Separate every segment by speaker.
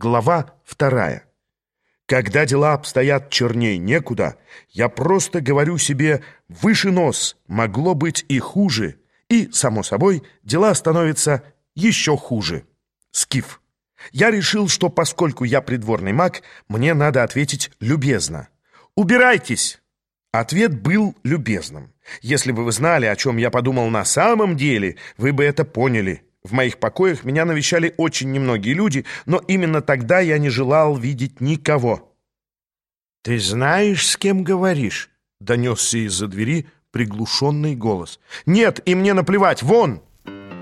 Speaker 1: Глава вторая. Когда дела обстоят черней некуда, я просто говорю себе «выше нос, могло быть и хуже», и, само собой, дела становятся еще хуже. Скиф. Я решил, что поскольку я придворный маг, мне надо ответить любезно. «Убирайтесь!» Ответ был любезным. Если бы вы знали, о чем я подумал на самом деле, вы бы это поняли. В моих покоях меня навещали очень немногие люди, но именно тогда я не желал видеть никого.
Speaker 2: «Ты знаешь, с кем говоришь?»
Speaker 1: — донесся из-за двери приглушенный голос. «Нет, и мне наплевать! Вон!»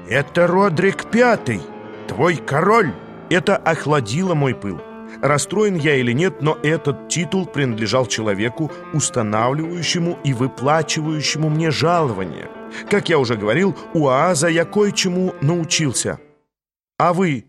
Speaker 2: «Это Родрик Пятый, твой король!»
Speaker 1: Это охладило мой пыл. Расстроен я или нет, но этот титул принадлежал человеку, устанавливающему и выплачивающему мне жалование. Как я уже говорил, у Ааза я кое-чему научился. «А вы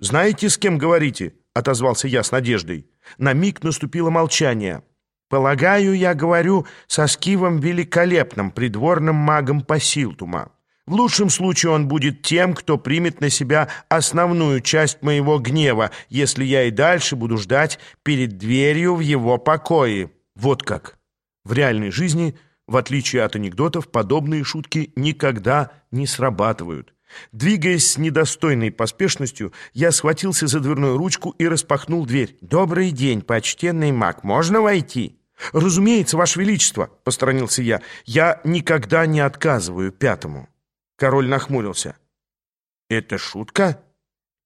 Speaker 1: знаете, с кем говорите?» — отозвался я с надеждой. На миг наступило молчание. «Полагаю, я говорю со Скивом Великолепным, придворным магом Пасилтума. В лучшем случае он будет тем, кто примет на себя основную часть моего гнева, если я и дальше буду ждать перед дверью в его покое. Вот как. В реальной жизни – в отличие от анекдотов, подобные шутки никогда не срабатывают. Двигаясь с недостойной поспешностью, я схватился за дверную ручку и распахнул дверь. «Добрый день, почтенный маг, можно войти?» «Разумеется, Ваше Величество», — посторонился я, — «я никогда не отказываю пятому». Король нахмурился. «Это шутка?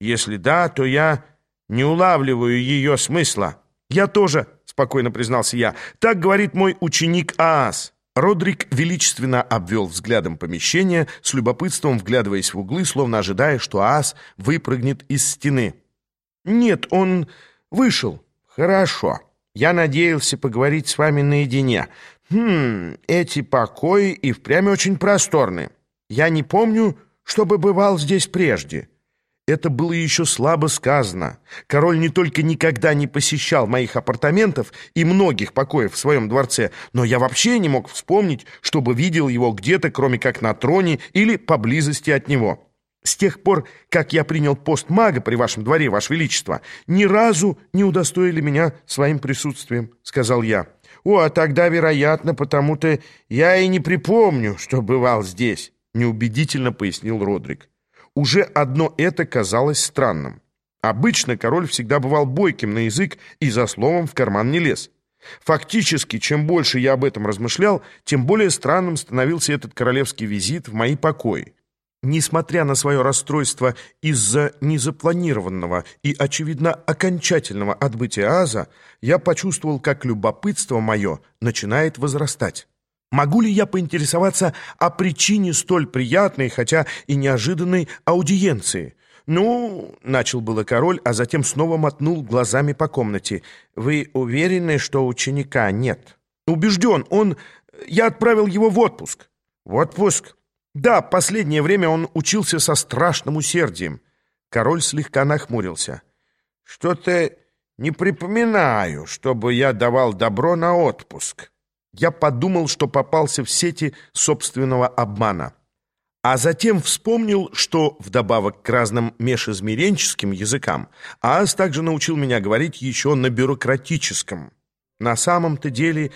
Speaker 1: Если да, то я не улавливаю ее смысла». «Я тоже», — спокойно признался я, — «так говорит мой ученик Аас». Родрик величественно обвел взглядом помещение, с любопытством вглядываясь в углы, словно ожидая, что ас выпрыгнет из стены. «Нет, он вышел. Хорошо. Я надеялся поговорить с вами наедине. Хм, эти покои и впрямь очень просторны. Я не помню, чтобы бывал здесь прежде». Это было еще слабо сказано. Король не только никогда не посещал моих апартаментов и многих покоев в своем дворце, но я вообще не мог вспомнить, чтобы видел его где-то, кроме как на троне или поблизости от него. С тех пор, как я принял пост мага при вашем дворе, ваше величество, ни разу не удостоили меня своим присутствием, — сказал я. О, а тогда, вероятно, потому-то я и не припомню, что бывал здесь, — неубедительно пояснил Родрик. Уже одно это казалось странным. Обычно король всегда бывал бойким на язык и за словом в карман не лез. Фактически, чем больше я об этом размышлял, тем более странным становился этот королевский визит в мои покои. Несмотря на свое расстройство из-за незапланированного и, очевидно, окончательного отбытия Аза, я почувствовал, как любопытство мое начинает возрастать. Могу ли я поинтересоваться о причине столь приятной, хотя и неожиданной аудиенции? Ну, начал было король, а затем снова мотнул глазами по комнате. Вы уверены, что ученика нет? Убежден, он... Я отправил его в отпуск. В отпуск? Да, последнее время он учился со страшным усердием. Король слегка нахмурился. Что-то не припоминаю, чтобы я давал добро на отпуск я подумал, что попался в сети собственного обмана. А затем вспомнил, что вдобавок к разным межизмеренческим языкам ААС также научил меня говорить еще на бюрократическом. На самом-то деле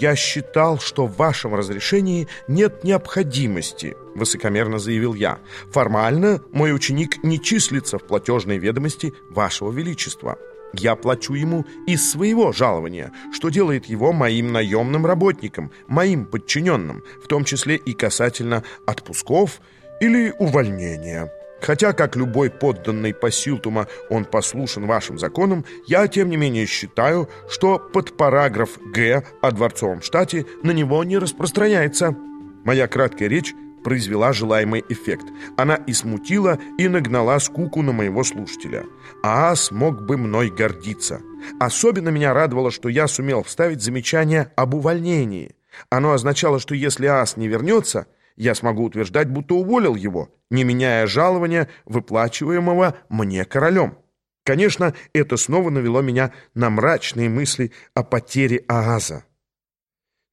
Speaker 1: я считал, что в вашем разрешении нет необходимости, высокомерно заявил я. Формально мой ученик не числится в платежной ведомости вашего величества. Я плачу ему из своего жалования, что делает его моим наемным работником, моим подчиненным, в том числе и касательно отпусков или увольнения. Хотя, как любой подданный по Силтума, он послушен вашим законам, я, тем не менее, считаю, что под параграф «Г» о дворцовом штате на него не распространяется. Моя краткая речь произвела желаемый эффект. Она и смутила, и нагнала скуку на моего слушателя. А смог бы мной гордиться. Особенно меня радовало, что я сумел вставить замечание об увольнении. Оно означало, что если Ас не вернется, я смогу утверждать, будто уволил его, не меняя жалования, выплачиваемого мне королем. Конечно, это снова навело меня на мрачные мысли о потере Ааза.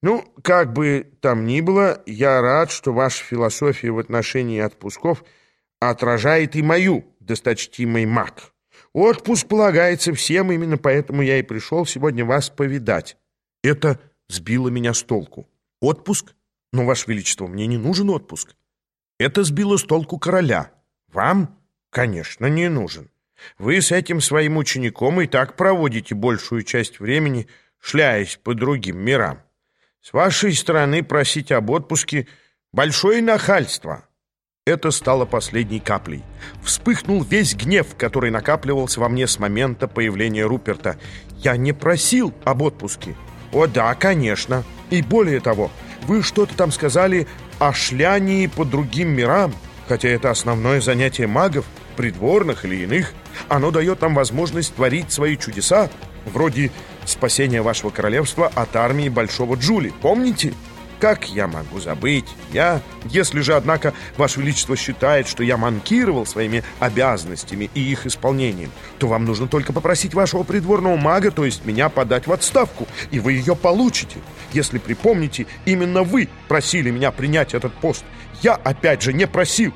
Speaker 1: Ну, как бы там ни было, я рад, что ваша философия в отношении отпусков отражает и мою, досточтимый маг.
Speaker 2: Отпуск полагается всем, именно поэтому я и пришел сегодня вас повидать.
Speaker 1: Это сбило меня с толку. Отпуск? Но, Ваше Величество, мне не нужен отпуск. Это сбило с толку короля.
Speaker 2: Вам, конечно, не нужен. Вы с этим своим учеником и так проводите большую часть времени, шляясь по другим мирам. С вашей стороны просить об отпуске — большое нахальство.
Speaker 1: Это стало последней каплей. Вспыхнул весь гнев, который накапливался во мне с момента появления Руперта. Я не просил об отпуске.
Speaker 2: О да, конечно.
Speaker 1: И более того, вы что-то там сказали о шлянии по другим мирам, хотя это основное занятие магов, придворных или иных. Оно дает нам возможность творить свои чудеса, вроде спасения вашего королевства от армии Большого Джули. Помните? Как я могу забыть? Я... Если же, однако, Ваше Величество считает, что я манкировал своими обязанностями и их исполнением, то вам нужно только попросить вашего придворного мага, то есть меня, подать в отставку, и вы ее получите. Если припомните, именно вы просили меня принять этот пост. Я, опять же, не просил.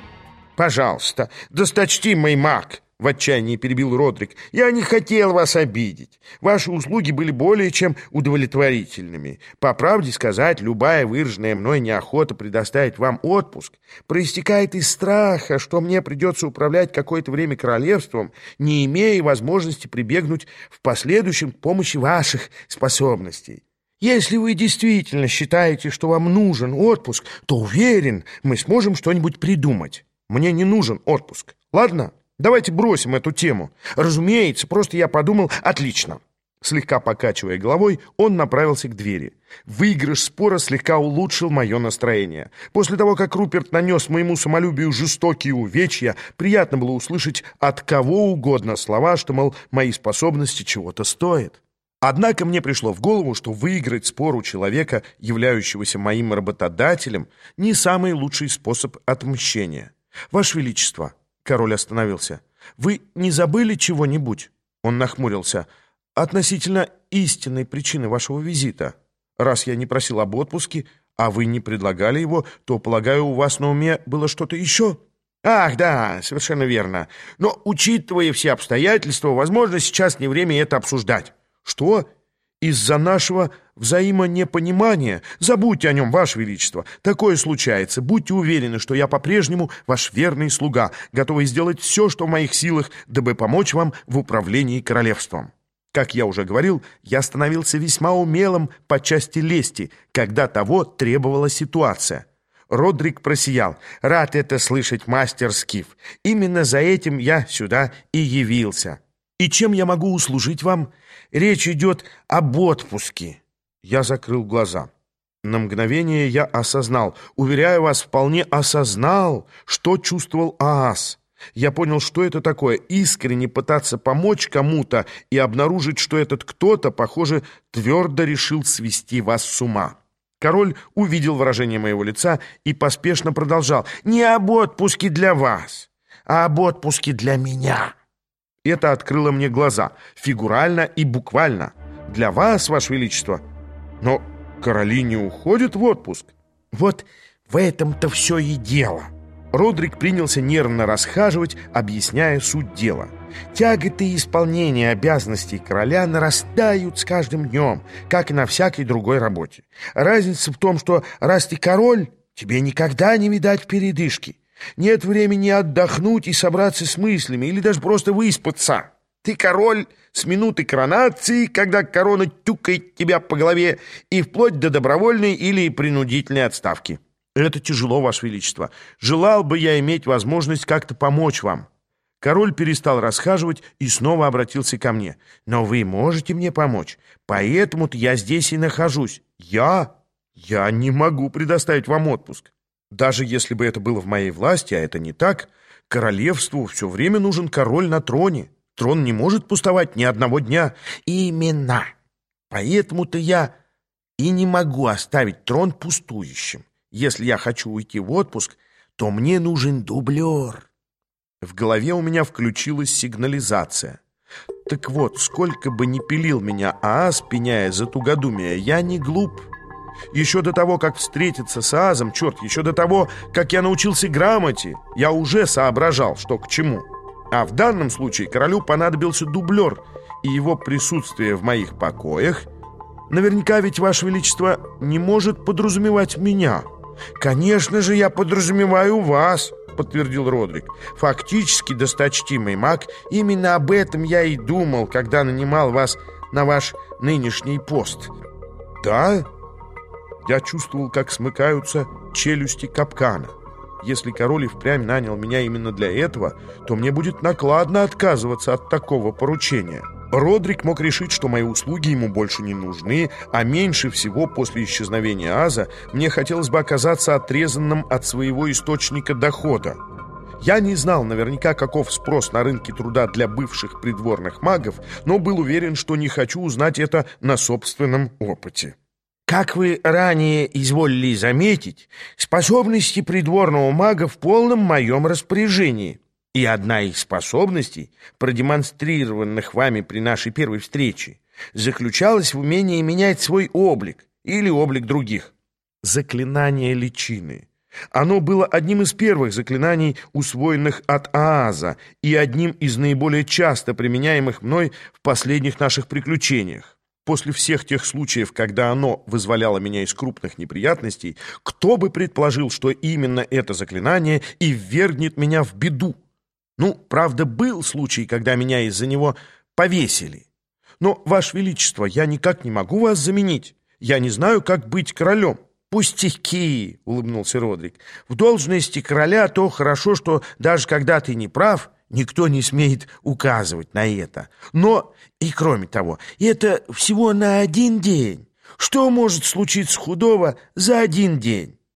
Speaker 2: Пожалуйста, досточтимый маг, в отчаянии перебил Родрик. «Я не хотел вас обидеть. Ваши услуги были более чем удовлетворительными. По правде сказать, любая выраженная мной неохота предоставить вам отпуск проистекает из страха, что мне придется управлять какое-то время королевством, не имея возможности прибегнуть в последующем к помощи ваших способностей. Если вы действительно считаете, что вам нужен отпуск, то уверен, мы сможем что-нибудь придумать. Мне не нужен отпуск. Ладно?» Давайте бросим эту тему. Разумеется, просто я подумал, отлично. Слегка покачивая головой, он направился к двери. Выигрыш спора слегка улучшил мое настроение. После того, как Руперт нанес моему самолюбию жестокие увечья, приятно было услышать от кого угодно слова, что, мол, мои способности чего-то стоят. Однако мне пришло в голову, что выиграть спор у человека, являющегося моим работодателем, не самый лучший способ отмщения. Ваше Величество, Король остановился. «Вы не забыли чего-нибудь?» Он нахмурился. «Относительно истинной причины вашего визита. Раз я не просил об отпуске, а вы не предлагали его, то, полагаю, у вас на уме было что-то еще?» «Ах, да, совершенно верно. Но, учитывая все обстоятельства, возможно, сейчас не время это обсуждать». «Что? Из-за нашего взаимонепонимания? Забудьте о нем, Ваше Величество. Такое случается. Будьте уверены, что я по-прежнему ваш верный слуга, готовый сделать все, что в моих силах, дабы помочь вам в управлении королевством». Как я уже говорил, я становился весьма умелым по части лести, когда того требовала ситуация. Родрик просиял. «Рад это слышать, мастер Скиф. Именно за этим я сюда и явился». «И чем я могу услужить вам?» «Речь идет об отпуске». Я закрыл глаза. На мгновение я осознал, уверяю вас, вполне осознал, что чувствовал Аас. Я понял, что это такое, искренне пытаться помочь кому-то и обнаружить, что этот кто-то, похоже, твердо решил свести вас с ума. Король увидел выражение моего лица и поспешно продолжал. «Не об отпуске для вас, а об отпуске для меня». Это открыло мне глаза, фигурально и буквально. Для вас, Ваше Величество. Но короли не уходят в отпуск. Вот в этом-то все и дело. Родрик принялся нервно расхаживать, объясняя суть дела. Тяготы исполнения обязанностей короля нарастают с каждым днем, как и на всякой другой работе. Разница в том, что раз ты король, тебе никогда не видать передышки. Нет времени отдохнуть и собраться с мыслями, или даже просто выспаться. Ты король с минуты коронации, когда корона тюкает тебя по голове, и вплоть до добровольной или принудительной отставки. Это тяжело, Ваше Величество. Желал бы я иметь возможность как-то помочь вам. Король перестал расхаживать и снова обратился ко мне. Но вы можете мне помочь, поэтому-то я здесь и нахожусь. Я? Я не могу предоставить вам отпуск. Даже если бы это было в моей власти, а это не так, королевству все время нужен король на троне. Трон не может пустовать ни одного дня. Именно. Поэтому-то я и не могу оставить трон пустующим. Если я хочу уйти в отпуск, то мне нужен дублер. В голове у меня включилась сигнализация. Так вот, сколько бы ни пилил меня ААС, пеняя за тугодумие, я не глуп. Еще до того, как встретиться с Азом, черт, еще до того, как я научился грамоте, я уже соображал, что к чему.
Speaker 1: А в данном случае королю понадобился дублер, и его присутствие в моих покоях наверняка ведь, Ваше Величество, не может подразумевать меня.
Speaker 2: Конечно же, я подразумеваю вас, подтвердил Родрик. Фактически, досточтимый маг, именно об этом я и думал, когда нанимал вас на ваш нынешний пост.
Speaker 1: Да? Я чувствовал, как смыкаются челюсти капкана. Если король и впрямь нанял меня именно для этого, то мне будет накладно отказываться от такого поручения. Родрик мог решить, что мои услуги ему больше не нужны, а меньше всего после исчезновения Аза мне хотелось бы оказаться отрезанным от своего источника дохода. Я не знал наверняка, каков спрос на рынке труда для бывших придворных магов, но был уверен, что не хочу узнать это на собственном опыте.
Speaker 2: Как вы ранее изволили заметить, способности придворного мага в полном моем распоряжении. И одна из способностей, продемонстрированных вами при нашей первой встрече, заключалась в умении менять свой облик или облик других.
Speaker 1: Заклинание личины. Оно было одним из первых заклинаний, усвоенных от Ааза, и одним из наиболее часто применяемых мной в последних наших приключениях. После всех тех случаев, когда оно вызволяло меня из крупных неприятностей, кто бы предположил, что именно это заклинание и ввергнет меня в беду? Ну, правда, был случай, когда меня из-за него повесили. Но, Ваше Величество, я никак не могу вас заменить. Я не знаю, как быть королем.
Speaker 2: «Пустяки!» — улыбнулся Родрик. «В должности короля то хорошо, что даже когда ты не прав, никто не смеет указывать на это. Но, и кроме того, это всего на один день. Что может случиться худого за один день?»